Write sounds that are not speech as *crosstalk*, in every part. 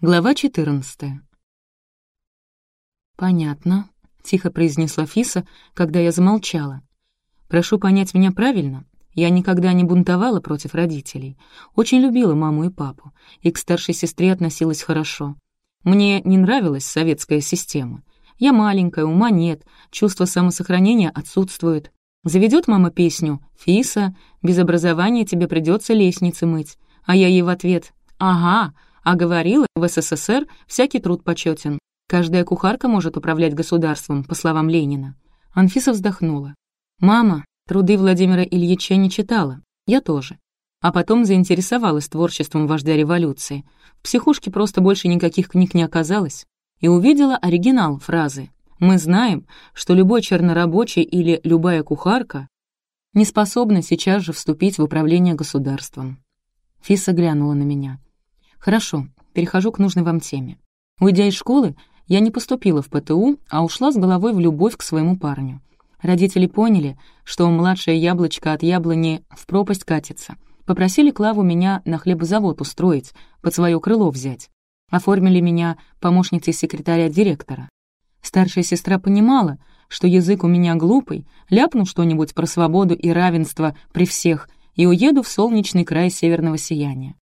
Глава 14 «Понятно», — тихо произнесла Фиса, когда я замолчала. «Прошу понять меня правильно. Я никогда не бунтовала против родителей. Очень любила маму и папу, и к старшей сестре относилась хорошо. Мне не нравилась советская система. Я маленькая, ума нет, чувство самосохранения отсутствует. Заведет мама песню «Фиса, без образования тебе придется лестницы мыть», а я ей в ответ «Ага», а говорила, в СССР всякий труд почетен. Каждая кухарка может управлять государством, по словам Ленина. Анфиса вздохнула. «Мама, труды Владимира Ильича не читала. Я тоже. А потом заинтересовалась творчеством вождя революции. В психушке просто больше никаких книг не оказалось. И увидела оригинал фразы. Мы знаем, что любой чернорабочий или любая кухарка не способна сейчас же вступить в управление государством. Фиса глянула на меня. Хорошо, перехожу к нужной вам теме. Уйдя из школы, я не поступила в ПТУ, а ушла с головой в любовь к своему парню. Родители поняли, что младшее яблочко от яблони в пропасть катится. Попросили Клаву меня на хлебозавод устроить, под свое крыло взять. Оформили меня помощницей секретаря директора. Старшая сестра понимала, что язык у меня глупый, ляпну что-нибудь про свободу и равенство при всех и уеду в солнечный край северного сияния.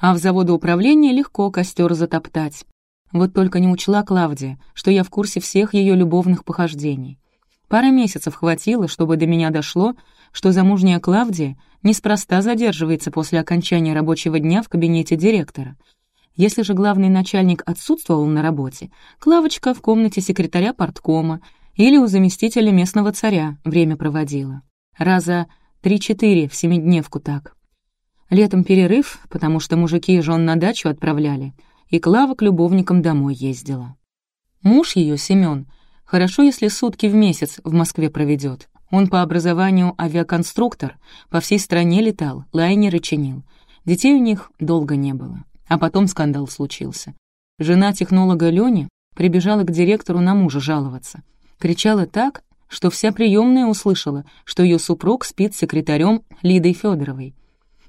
А в заводоуправлении легко костер затоптать. Вот только не учла Клавдия, что я в курсе всех ее любовных похождений. Пара месяцев хватило, чтобы до меня дошло, что замужняя Клавдия неспроста задерживается после окончания рабочего дня в кабинете директора. Если же главный начальник отсутствовал на работе, Клавочка в комнате секретаря порткома или у заместителя местного царя время проводила. Раза три-четыре в семидневку так. Летом перерыв, потому что мужики жен на дачу отправляли, и Клава к любовникам домой ездила. Муж ее, Семен, хорошо, если сутки в месяц в Москве проведет. Он по образованию авиаконструктор, по всей стране летал, лайнеры чинил. Детей у них долго не было. А потом скандал случился. Жена технолога Лёни прибежала к директору на мужа жаловаться. Кричала так, что вся приемная услышала, что ее супруг спит с секретарем Лидой Федоровой.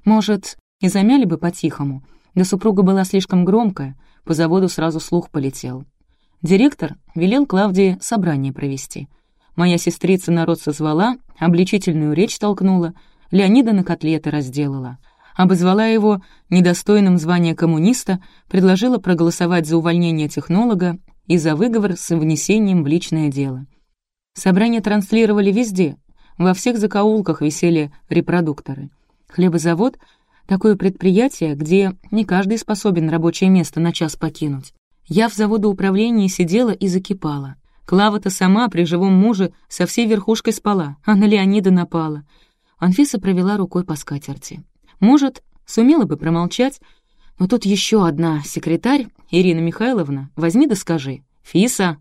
Может, и замяли бы по-тихому, да супруга была слишком громкая, по заводу сразу слух полетел. Директор велел Клавдии собрание провести. Моя сестрица народ созвала, обличительную речь толкнула, Леонида на котлеты разделала. Обозвала его недостойным звания коммуниста, предложила проголосовать за увольнение технолога и за выговор с внесением в личное дело. Собрание транслировали везде, во всех закоулках висели репродукторы. Хлебозавод — такое предприятие, где не каждый способен рабочее место на час покинуть. Я в заводоуправлении сидела и закипала. Клава-то сама при живом муже со всей верхушкой спала, а на Леонида напала. Анфиса провела рукой по скатерти. Может, сумела бы промолчать, но тут еще одна секретарь, Ирина Михайловна, возьми да скажи. «Фиса,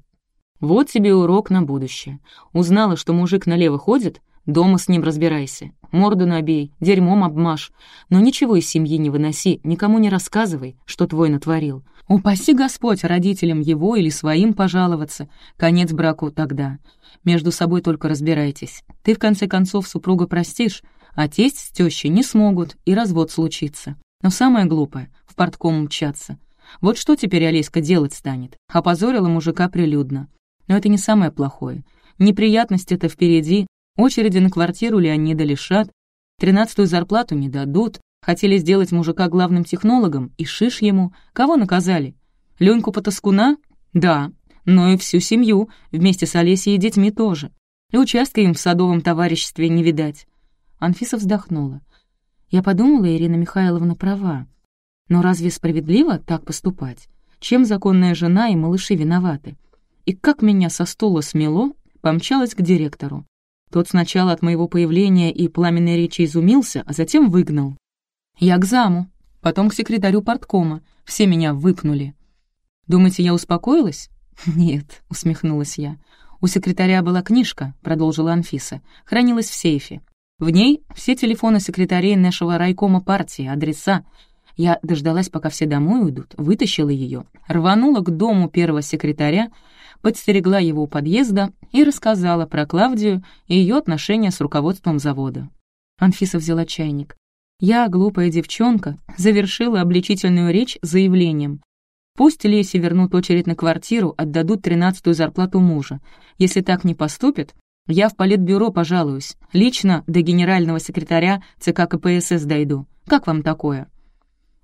вот тебе урок на будущее. Узнала, что мужик налево ходит, дома с ним разбирайся. Морду набей, дерьмом обмажь. Но ничего из семьи не выноси, никому не рассказывай, что твой натворил. Упаси Господь родителям его или своим пожаловаться. Конец браку тогда. Между собой только разбирайтесь. Ты, в конце концов, супруга простишь, а тесть с тещей не смогут, и развод случится. Но самое глупое — в портком мчаться. Вот что теперь Олеська делать станет? Опозорила мужика прилюдно. Но это не самое плохое. Неприятности-то впереди, Очереди на квартиру Леонида лишат, тринадцатую зарплату не дадут, хотели сделать мужика главным технологом, и шиш ему. Кого наказали? Леньку Потаскуна? Да, но и всю семью, вместе с Олесей и детьми тоже. И участка им в садовом товариществе не видать. Анфиса вздохнула. Я подумала, Ирина Михайловна права. Но разве справедливо так поступать? Чем законная жена и малыши виноваты? И как меня со стула смело, помчалась к директору. Тот сначала от моего появления и пламенной речи изумился, а затем выгнал. Я к заму, потом к секретарю порткома. Все меня выпнули. Думаете, я успокоилась? *laughs* Нет, усмехнулась я. У секретаря была книжка, продолжила Анфиса, хранилась в сейфе. В ней все телефоны секретарей нашего райкома партии, адреса. Я дождалась, пока все домой уйдут, вытащила ее, рванула к дому первого секретаря, подстерегла его у подъезда и рассказала про Клавдию и ее отношения с руководством завода. Анфиса взяла чайник. Я, глупая девчонка, завершила обличительную речь заявлением. Пусть Лесе вернут очередь на квартиру, отдадут тринадцатую зарплату мужа. Если так не поступят, я в политбюро пожалуюсь. Лично до генерального секретаря ЦК КПСС дойду. Как вам такое?»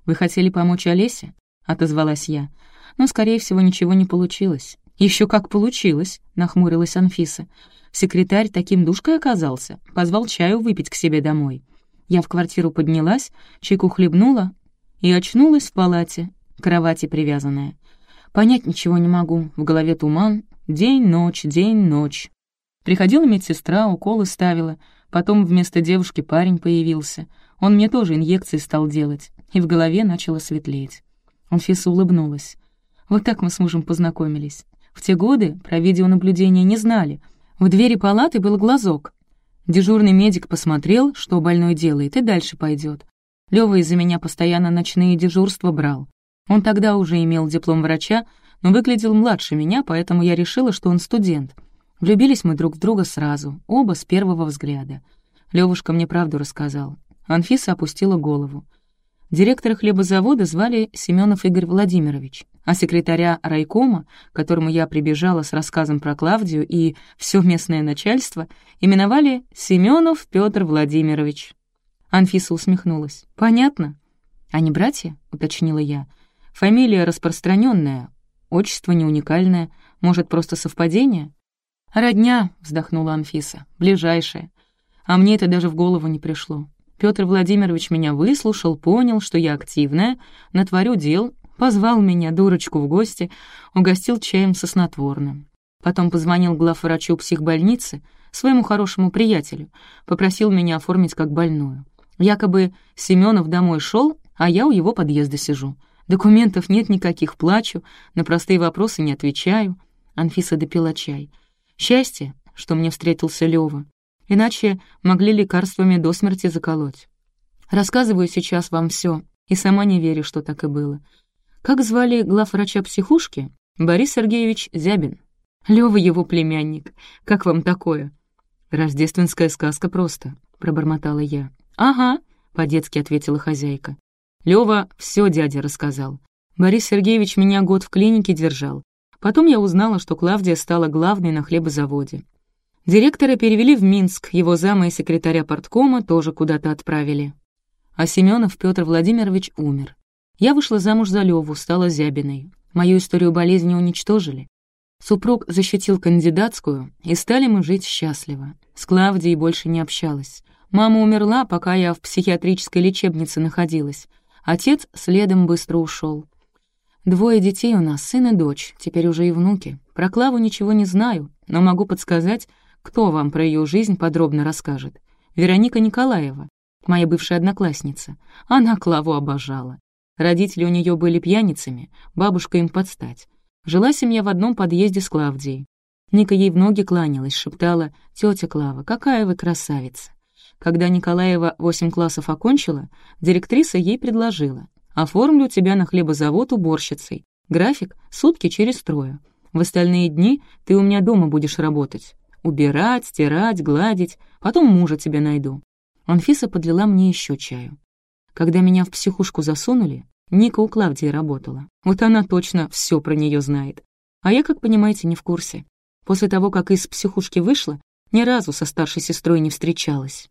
«Вы хотели помочь Олесе?» — отозвалась я. «Но, скорее всего, ничего не получилось». Еще как получилось», — нахмурилась Анфиса. Секретарь таким душкой оказался, позвал чаю выпить к себе домой. Я в квартиру поднялась, чайку хлебнула и очнулась в палате, кровати привязанная. Понять ничего не могу, в голове туман. День-ночь, день-ночь. Приходила медсестра, уколы ставила, потом вместо девушки парень появился. Он мне тоже инъекции стал делать, и в голове начало светлеть. Анфиса улыбнулась. Вот так мы с мужем познакомились. В те годы про видеонаблюдение не знали. В двери палаты был глазок. Дежурный медик посмотрел, что больной делает, и дальше пойдет. Лёва из-за меня постоянно ночные дежурства брал. Он тогда уже имел диплом врача, но выглядел младше меня, поэтому я решила, что он студент. Влюбились мы друг в друга сразу, оба с первого взгляда. Левушка мне правду рассказал. Анфиса опустила голову. Директора хлебозавода звали Семенов Игорь Владимирович, а секретаря райкома, которому я прибежала с рассказом про Клавдию и все местное начальство, именовали Семенов Петр Владимирович. Анфиса усмехнулась. «Понятно». «Они братья?» — уточнила я. «Фамилия распространенная, отчество не уникальное, может, просто совпадение?» «Родня», — вздохнула Анфиса, — «ближайшая. А мне это даже в голову не пришло. Петр Владимирович меня выслушал, понял, что я активная, натворю дел, позвал меня, дурочку, в гости, угостил чаем со снотворным. Потом позвонил главврачу психбольницы, своему хорошему приятелю, попросил меня оформить как больную. Якобы Семенов домой шел, а я у его подъезда сижу. Документов нет никаких, плачу, на простые вопросы не отвечаю. Анфиса допила чай. Счастье, что мне встретился Лёва иначе могли лекарствами до смерти заколоть. Рассказываю сейчас вам все, и сама не верю, что так и было. Как звали главврача психушки? Борис Сергеевич Зябин. Лёва его племянник. Как вам такое? Рождественская сказка просто, пробормотала я. Ага, по-детски ответила хозяйка. Лёва все дяде рассказал. Борис Сергеевич меня год в клинике держал. Потом я узнала, что Клавдия стала главной на хлебозаводе. Директора перевели в Минск, его зама и секретаря порткома тоже куда-то отправили. А Семенов Петр Владимирович умер. Я вышла замуж за Леву, стала Зябиной. Мою историю болезни уничтожили. Супруг защитил кандидатскую, и стали мы жить счастливо. С Клавдией больше не общалась. Мама умерла, пока я в психиатрической лечебнице находилась. Отец следом быстро ушел. Двое детей у нас, сын и дочь, теперь уже и внуки. Про Клаву ничего не знаю, но могу подсказать, кто вам про ее жизнь подробно расскажет? Вероника Николаева, моя бывшая одноклассница. Она Клаву обожала. Родители у нее были пьяницами, бабушка им подстать. Жила семья в одном подъезде с Клавдией. Ника ей в ноги кланялась, шептала «Тетя Клава, какая вы красавица!» Когда Николаева восемь классов окончила, директриса ей предложила «Оформлю тебя на хлебозавод уборщицей. График — сутки через трое. В остальные дни ты у меня дома будешь работать. Убирать, стирать, гладить, потом мужа тебе найду». Анфиса подлила мне еще чаю. Когда меня в психушку засунули, Ника у Клавдии работала. Вот она точно все про нее знает. А я, как понимаете, не в курсе. После того, как из психушки вышла, ни разу со старшей сестрой не встречалась.